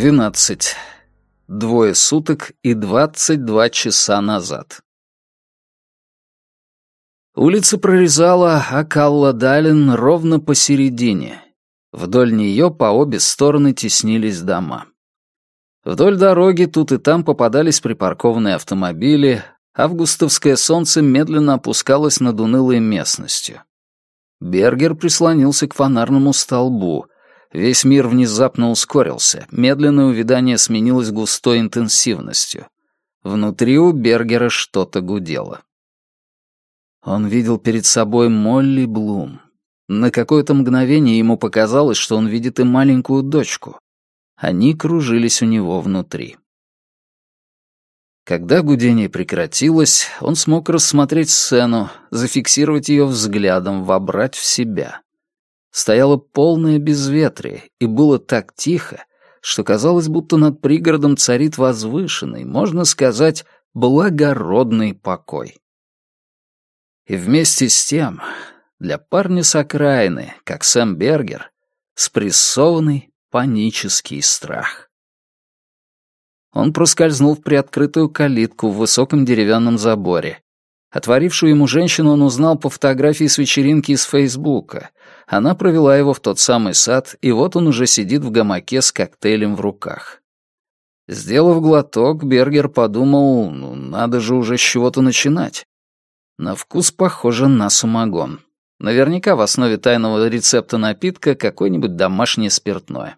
Двенадцать. Двое суток и двадцать два часа назад. Улица прорезала Акалла Далин ровно посередине. Вдоль нее по обе стороны теснились дома. Вдоль дороги тут и там попадались припаркованные автомобили, августовское солнце медленно опускалось над унылой местностью. Бергер прислонился к фонарному столбу — Весь мир внезапно ускорился, медленное увядание сменилось густой интенсивностью. Внутри у Бергера что-то гудело. Он видел перед собой Молли Блум. На какое-то мгновение ему показалось, что он видит и маленькую дочку. Они кружились у него внутри. Когда гудение прекратилось, он смог рассмотреть сцену, зафиксировать ее взглядом, вобрать в себя. Стояло полное безветрие, и было так тихо, что казалось, будто над пригородом царит возвышенный, можно сказать, благородный покой. И вместе с тем, для парня с окраины, как Сэм Бергер, спрессованный панический страх. Он проскользнул в приоткрытую калитку в высоком деревянном заборе. Отворившую ему женщину он узнал по фотографии с вечеринки из Фейсбука. Она провела его в тот самый сад, и вот он уже сидит в гамаке с коктейлем в руках. Сделав глоток, Бергер подумал, ну, надо же уже с чего-то начинать. На вкус похоже на самогон. Наверняка в основе тайного рецепта напитка какое-нибудь домашнее спиртное.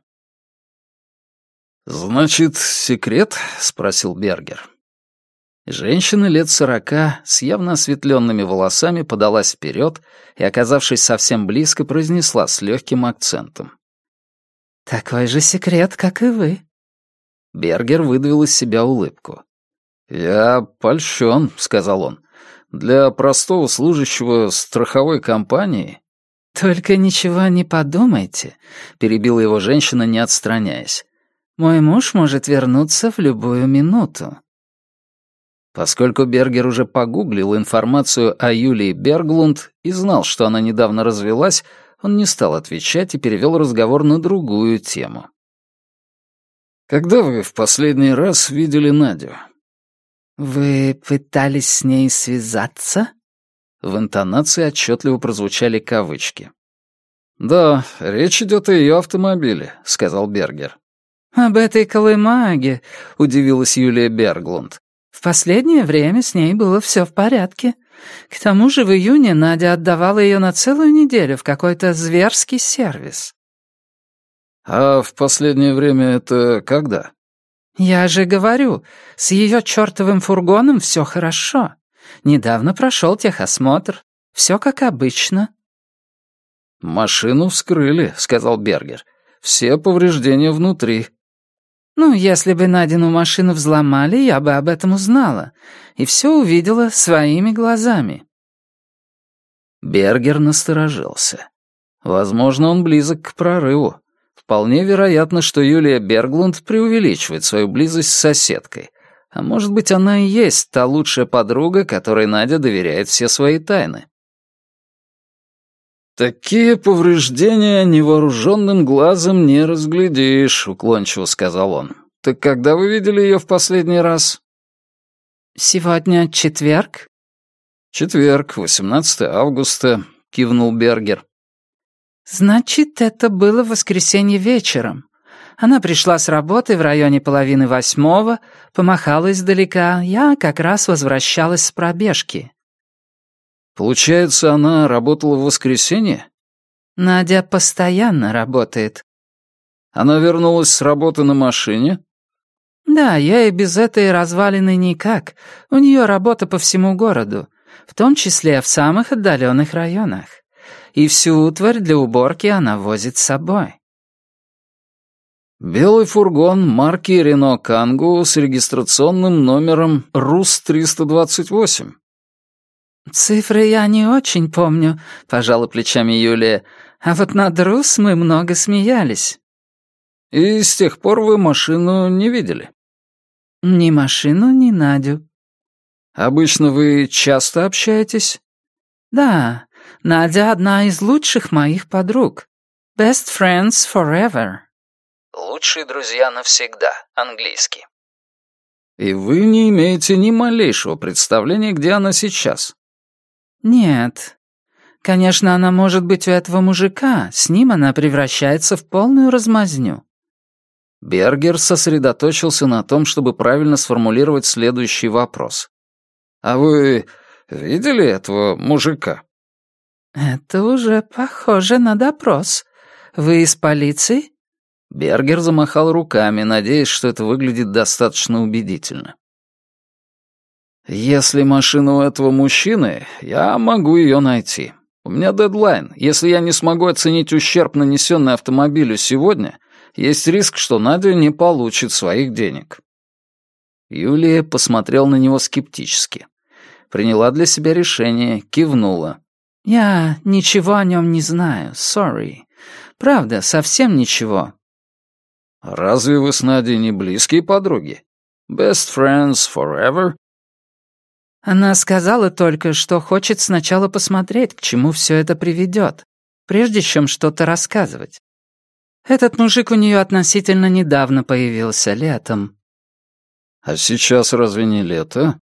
«Значит, секрет?» — спросил Бергер. Женщина лет сорока с явно осветленными волосами подалась вперед и, оказавшись совсем близко, произнесла с легким акцентом. «Такой же секрет, как и вы». Бергер выдавил из себя улыбку. «Я польщен», — сказал он. «Для простого служащего страховой компании...» «Только ничего не подумайте», — перебила его женщина, не отстраняясь. «Мой муж может вернуться в любую минуту». Поскольку Бергер уже погуглил информацию о Юлии Берглунд и знал, что она недавно развелась, он не стал отвечать и перевел разговор на другую тему. «Когда вы в последний раз видели Надю?» «Вы пытались с ней связаться?» В интонации отчетливо прозвучали кавычки. «Да, речь идет о ее автомобиле», — сказал Бергер. «Об этой колымаге», — удивилась Юлия Берглунд. В последнее время с ней было все в порядке. К тому же в июне Надя отдавала ее на целую неделю в какой-то зверский сервис. «А в последнее время это когда?» «Я же говорю, с ее чертовым фургоном все хорошо. Недавно прошел техосмотр. Все как обычно». «Машину вскрыли», — сказал Бергер. «Все повреждения внутри. Ну, если бы Надину машину взломали, я бы об этом узнала. И все увидела своими глазами. Бергер насторожился. Возможно, он близок к прорыву. Вполне вероятно, что Юлия Берглунд преувеличивает свою близость с соседкой. А может быть, она и есть та лучшая подруга, которой Надя доверяет все свои тайны. «Такие повреждения невооруженным глазом не разглядишь», — уклончиво сказал он. «Так когда вы видели ее в последний раз?» «Сегодня четверг?» «Четверг, 18 августа», — кивнул Бергер. «Значит, это было в воскресенье вечером. Она пришла с работы в районе половины восьмого, помахала издалека. Я как раз возвращалась с пробежки. Получается, она работала в воскресенье? Надя постоянно работает. Она вернулась с работы на машине? Да, я и без этой развалины никак. У нее работа по всему городу, в том числе в самых отдаленных районах. И всю утварь для уборки она возит с собой. Белый фургон марки Рено Кангу с регистрационным номером РУС-328. «Цифры я не очень помню», — пожала плечами Юлия. «А вот на Друс мы много смеялись». «И с тех пор вы машину не видели?» «Ни машину, ни Надю». «Обычно вы часто общаетесь?» «Да, Надя одна из лучших моих подруг. Best friends forever». Лучшие друзья навсегда. Английский. И вы не имеете ни малейшего представления, где она сейчас? Нет. Конечно, она может быть у этого мужика. С ним она превращается в полную размазню. Бергер сосредоточился на том, чтобы правильно сформулировать следующий вопрос. «А вы видели этого мужика?» «Это уже похоже на допрос. Вы из полиции?» Бергер замахал руками, надеясь, что это выглядит достаточно убедительно. «Если машина у этого мужчины, я могу ее найти. У меня дедлайн. Если я не смогу оценить ущерб, нанесенный автомобилю сегодня, есть риск, что Надя не получит своих денег». Юлия посмотрела на него скептически. Приняла для себя решение, кивнула. «Я ничего о нем не знаю, sorry. Правда, совсем ничего». «Разве вы с Надей не близкие подруги? Best friends forever?» Она сказала только, что хочет сначала посмотреть, к чему все это приведет, прежде чем что-то рассказывать. Этот мужик у нее относительно недавно появился, летом. А сейчас разве не лето?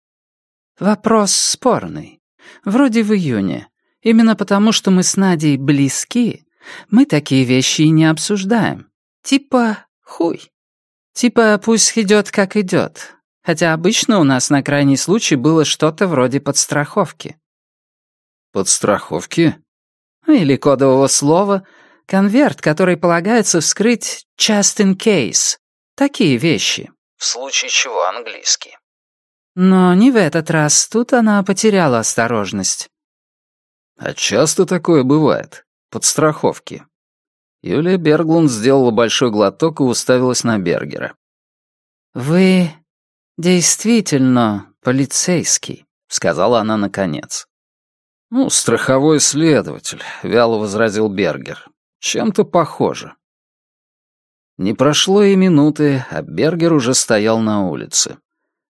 Вопрос спорный. Вроде в июне. Именно потому, что мы с Надей близки, мы такие вещи и не обсуждаем. Типа хуй. Типа пусть идет как идет. Хотя обычно у нас на крайний случай было что-то вроде подстраховки. Подстраховки? Или кодового слова — Конверт, который полагается вскрыть just in case. Такие вещи. В случае чего английский. Но не в этот раз. Тут она потеряла осторожность. А часто такое бывает? Подстраховки. Юлия Берглунд сделала большой глоток и уставилась на Бергера. «Вы действительно полицейский», — сказала она наконец. «Ну, страховой следователь», — вяло возразил Бергер. Чем-то похоже. Не прошло и минуты, а Бергер уже стоял на улице.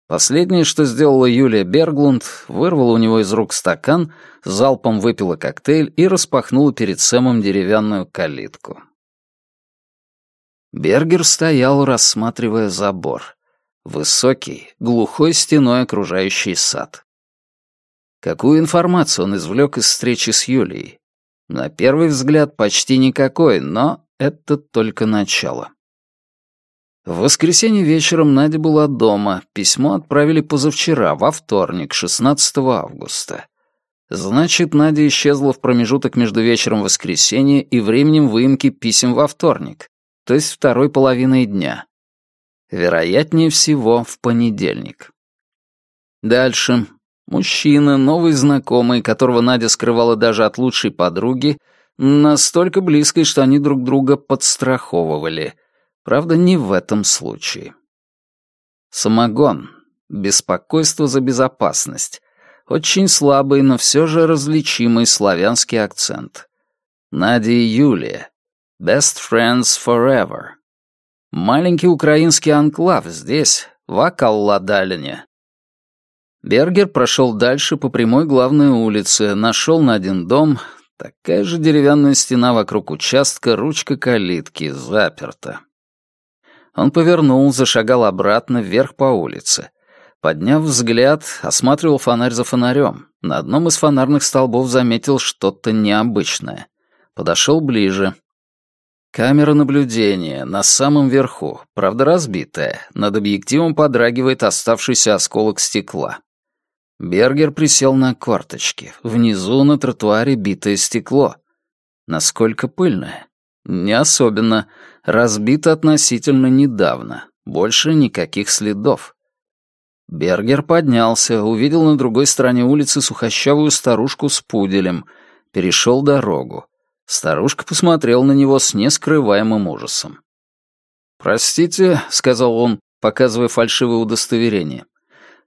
Последнее, что сделала Юлия Берглунд, вырвала у него из рук стакан, залпом выпила коктейль и распахнула перед Сэмом деревянную калитку. Бергер стоял, рассматривая забор. Высокий, глухой стеной окружающий сад. Какую информацию он извлек из встречи с Юлией? На первый взгляд почти никакой, но это только начало. В воскресенье вечером Надя была дома. Письмо отправили позавчера, во вторник, 16 августа. Значит, Надя исчезла в промежуток между вечером воскресенья и временем выемки писем во вторник, то есть второй половиной дня. Вероятнее всего, в понедельник. Дальше. Мужчина, новый знакомый, которого Надя скрывала даже от лучшей подруги, настолько близкой, что они друг друга подстраховывали. Правда, не в этом случае. Самогон. Беспокойство за безопасность. Очень слабый, но все же различимый славянский акцент. Надя и Юлия. Best friends forever. Маленький украинский анклав здесь, в Акалладалине, Бергер прошел дальше по прямой главной улице, нашел на один дом, такая же деревянная стена вокруг участка, ручка калитки, заперта. Он повернул, зашагал обратно, вверх по улице. Подняв взгляд, осматривал фонарь за фонарем. На одном из фонарных столбов заметил что-то необычное. Подошел ближе. Камера наблюдения, на самом верху, правда разбитая. Над объективом подрагивает оставшийся осколок стекла. Бергер присел на корточки. Внизу на тротуаре битое стекло. Насколько пыльное? Не особенно. Разбито относительно недавно. Больше никаких следов. Бергер поднялся, увидел на другой стороне улицы сухощавую старушку с пуделем. Перешел дорогу. Старушка посмотрела на него с нескрываемым ужасом. «Простите», — сказал он, показывая фальшивое удостоверение.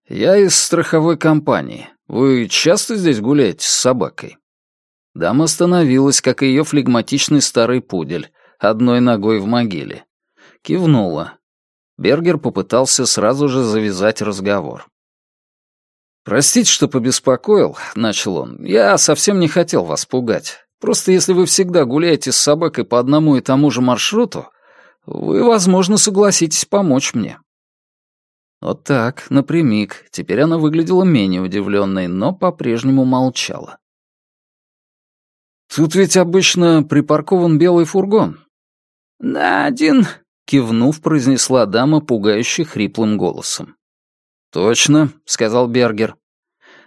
«Я из страховой компании. Вы часто здесь гуляете с собакой?» Дама остановилась, как и ее флегматичный старый пудель, одной ногой в могиле. Кивнула. Бергер попытался сразу же завязать разговор. «Простите, что побеспокоил», — начал он. «Я совсем не хотел вас пугать. Просто если вы всегда гуляете с собакой по одному и тому же маршруту, вы, возможно, согласитесь помочь мне». Вот так, напрямик. Теперь она выглядела менее удивленной, но по-прежнему молчала. «Тут ведь обычно припаркован белый фургон». «Да, один», — кивнув, произнесла дама пугающе хриплым голосом. «Точно», — сказал Бергер.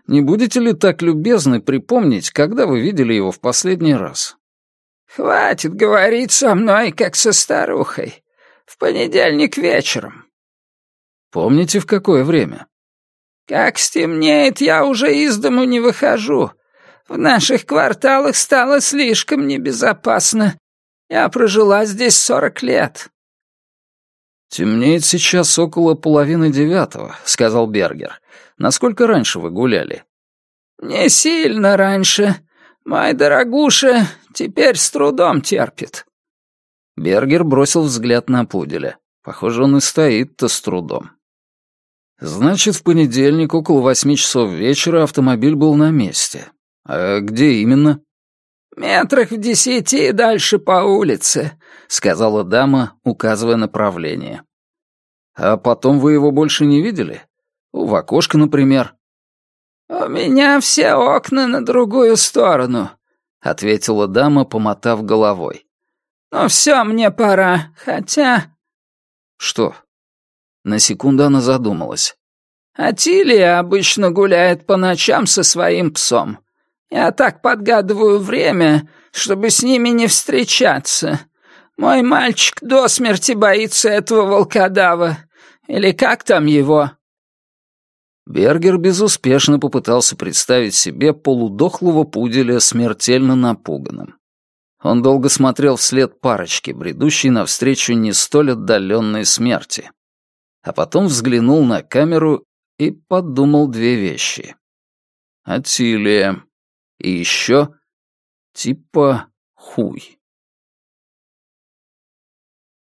«Не будете ли так любезны припомнить, когда вы видели его в последний раз?» «Хватит говорить со мной, как со старухой. В понедельник вечером». «Помните, в какое время?» «Как стемнеет, я уже из дому не выхожу. В наших кварталах стало слишком небезопасно. Я прожила здесь сорок лет». «Темнеет сейчас около половины девятого», — сказал Бергер. «Насколько раньше вы гуляли?» «Не сильно раньше. Мой дорогуша теперь с трудом терпит». Бергер бросил взгляд на пуделя. Похоже, он и стоит-то с трудом. «Значит, в понедельник около восьми часов вечера автомобиль был на месте. А где именно?» «Метрах в десяти дальше по улице», — сказала дама, указывая направление. «А потом вы его больше не видели? В окошко, например?» «У меня все окна на другую сторону», — ответила дама, помотав головой. «Ну все, мне пора, хотя...» «Что?» На секунду она задумалась. «Атилия обычно гуляет по ночам со своим псом. Я так подгадываю время, чтобы с ними не встречаться. Мой мальчик до смерти боится этого волкодава. Или как там его?» Бергер безуспешно попытался представить себе полудохлого пуделя смертельно напуганным. Он долго смотрел вслед парочки, бредущей навстречу не столь отдаленной смерти. А потом взглянул на камеру и подумал две вещи. Атилия. И еще типа хуй.